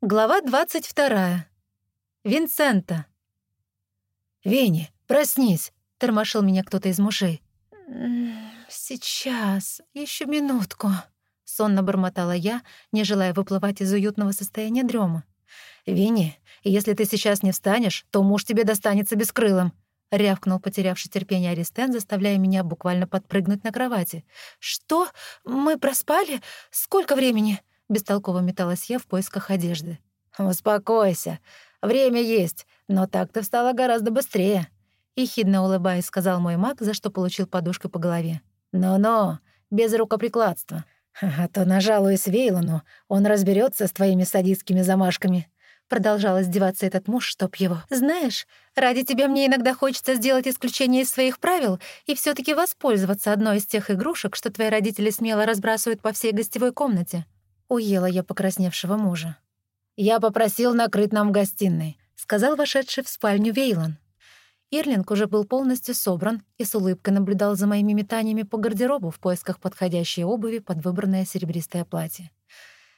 Глава двадцать вторая. Винсента. «Винни, проснись!» — тормошил меня кто-то из мужей. «Сейчас, еще минутку», — сонно бормотала я, не желая выплывать из уютного состояния дрема. «Винни, если ты сейчас не встанешь, то муж тебе достанется бескрылым», — рявкнул потерявший терпение Аристен, заставляя меня буквально подпрыгнуть на кровати. «Что? Мы проспали? Сколько времени?» Бестолково металась я в поисках одежды. «Успокойся. Время есть, но так ты встала гораздо быстрее», — ехидно улыбаясь, сказал мой маг, за что получил подушкой по голове. «Но-но, без рукоприкладства. А то нажалуюсь Вейлону, он разберется с твоими садистскими замашками». Продолжал издеваться этот муж, чтоб его. «Знаешь, ради тебя мне иногда хочется сделать исключение из своих правил и все таки воспользоваться одной из тех игрушек, что твои родители смело разбрасывают по всей гостевой комнате. Уела я покрасневшего мужа. «Я попросил накрыть нам в гостиной», — сказал вошедший в спальню Вейлон. Ирлинг уже был полностью собран и с улыбкой наблюдал за моими метаниями по гардеробу в поисках подходящей обуви под выбранное серебристое платье.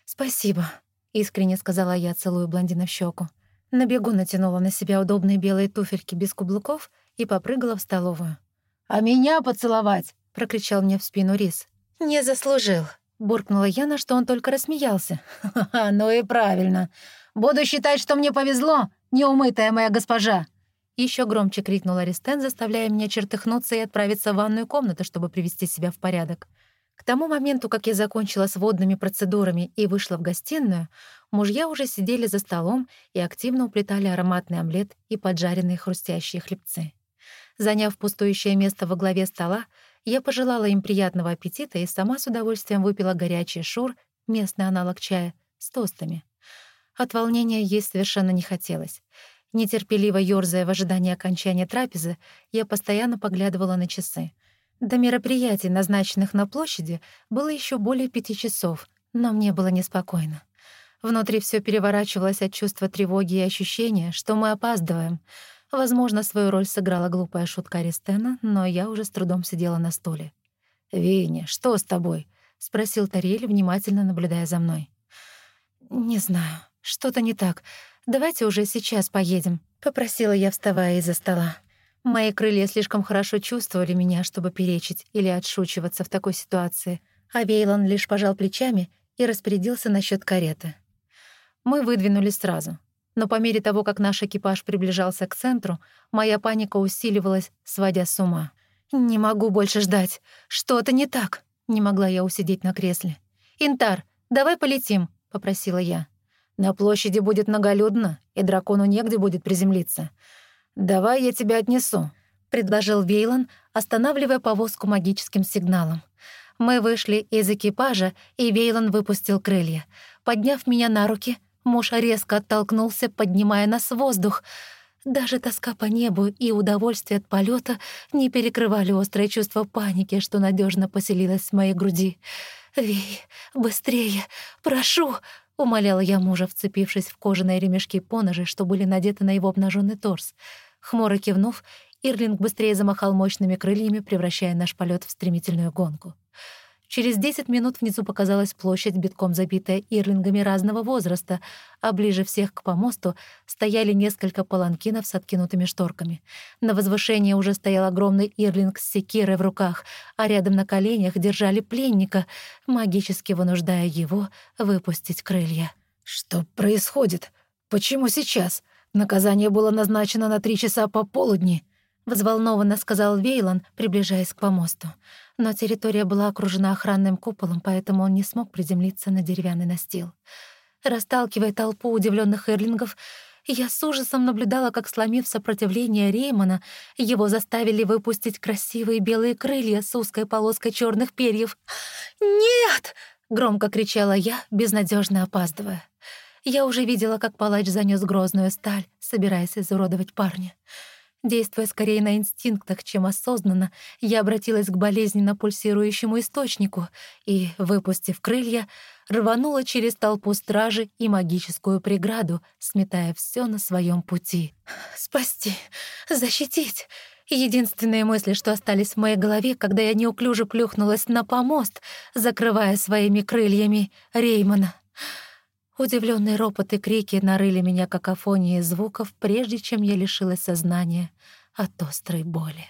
«Спасибо», — искренне сказала я, целую блондина в щеку. На бегу натянула на себя удобные белые туфельки без каблуков и попрыгала в столовую. «А меня поцеловать!» — прокричал мне в спину Рис. «Не заслужил», Буркнула я, на что он только рассмеялся. «Ха-ха, ну и правильно. Буду считать, что мне повезло, неумытая моя госпожа!» Еще громче крикнул Аристен, заставляя меня чертыхнуться и отправиться в ванную комнату, чтобы привести себя в порядок. К тому моменту, как я закончила с водными процедурами и вышла в гостиную, мужья уже сидели за столом и активно уплетали ароматный омлет и поджаренные хрустящие хлебцы. Заняв пустующее место во главе стола, я пожелала им приятного аппетита и сама с удовольствием выпила горячий шур, местный аналог чая, с тостами. От волнения есть совершенно не хотелось. Нетерпеливо ёрзая в ожидании окончания трапезы, я постоянно поглядывала на часы. До мероприятий, назначенных на площади, было еще более пяти часов, но мне было неспокойно. Внутри все переворачивалось от чувства тревоги и ощущения, что мы опаздываем — Возможно, свою роль сыграла глупая шутка Аристена, но я уже с трудом сидела на стуле. «Винни, что с тобой?» — спросил Тариэль, внимательно наблюдая за мной. «Не знаю, что-то не так. Давайте уже сейчас поедем», — попросила я, вставая из-за стола. Мои крылья слишком хорошо чувствовали меня, чтобы перечить или отшучиваться в такой ситуации, а Вейлон лишь пожал плечами и распорядился насчет кареты. Мы выдвинулись сразу — но по мере того, как наш экипаж приближался к центру, моя паника усиливалась, сводя с ума. «Не могу больше ждать. Что-то не так!» Не могла я усидеть на кресле. «Интар, давай полетим», — попросила я. «На площади будет многолюдно, и дракону негде будет приземлиться. Давай я тебя отнесу», — предложил Вейлон, останавливая повозку магическим сигналом. Мы вышли из экипажа, и Вейлон выпустил крылья. Подняв меня на руки — Муж резко оттолкнулся, поднимая нас в воздух. Даже тоска по небу и удовольствие от полета не перекрывали острое чувство паники, что надежно поселилось в моей груди. «Вей, быстрее, прошу!» — умоляла я мужа, вцепившись в кожаные ремешки поножи, что были надеты на его обнаженный торс. Хмуро кивнув, Ирлинг быстрее замахал мощными крыльями, превращая наш полет в стремительную гонку. Через 10 минут внизу показалась площадь, битком забитая ирлингами разного возраста, а ближе всех к помосту стояли несколько паланкинов с откинутыми шторками. На возвышении уже стоял огромный ирлинг с секирой в руках, а рядом на коленях держали пленника, магически вынуждая его выпустить крылья. «Что происходит? Почему сейчас? Наказание было назначено на три часа пополудни», — взволнованно сказал Вейлон, приближаясь к помосту но территория была окружена охранным куполом, поэтому он не смог приземлиться на деревянный настил. Расталкивая толпу удивленных эрлингов, я с ужасом наблюдала, как, сломив сопротивление Реймона, его заставили выпустить красивые белые крылья с узкой полоской черных перьев. «Нет!» — громко кричала я, безнадежно опаздывая. Я уже видела, как палач занес грозную сталь, собираясь изуродовать парня. Действуя скорее на инстинктах, чем осознанно, я обратилась к болезненно пульсирующему источнику и, выпустив крылья, рванула через толпу стражи и магическую преграду, сметая все на своем пути. «Спасти! Защитить!» Единственные мысли, что остались в моей голове, когда я неуклюже плюхнулась на помост, закрывая своими крыльями Реймона. Удивленные ропот и крики нарыли меня какофонией звуков, прежде чем я лишилась сознания от острой боли.